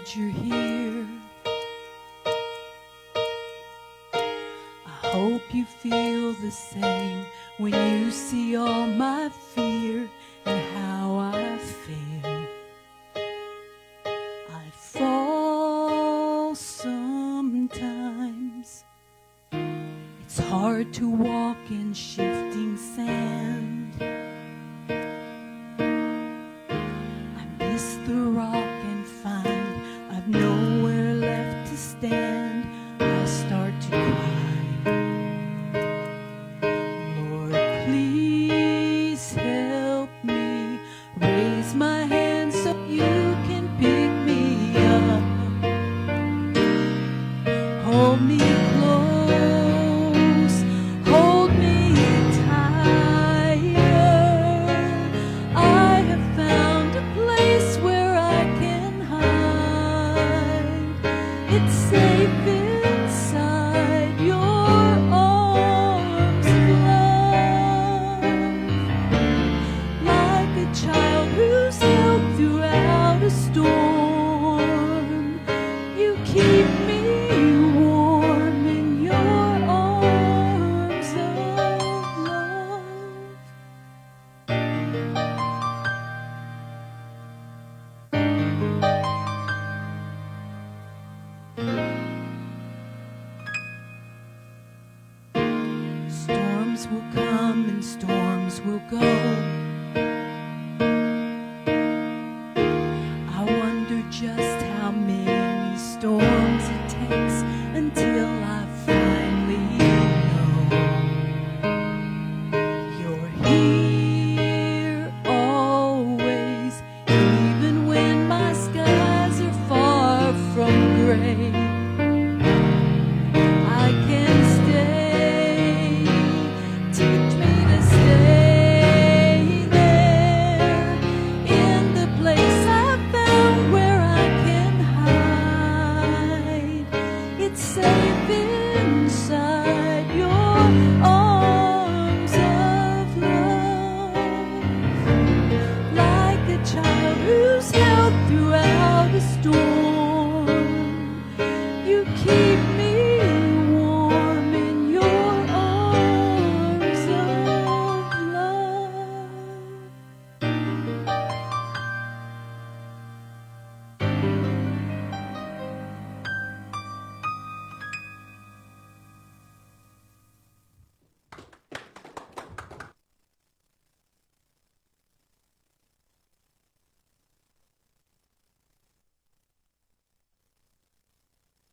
glad you're here. I hope you feel the same when you see all my fear and how I feel. I fall sometimes. It's hard to walk in shifting sand. Start to cry. Lord, please help me raise my hand so you can pick me up. Hold me close, hold me. I have found a place where I can hide. It's safe throughout a storm, you keep me warm in your arms of love. Storms will come and storms will go.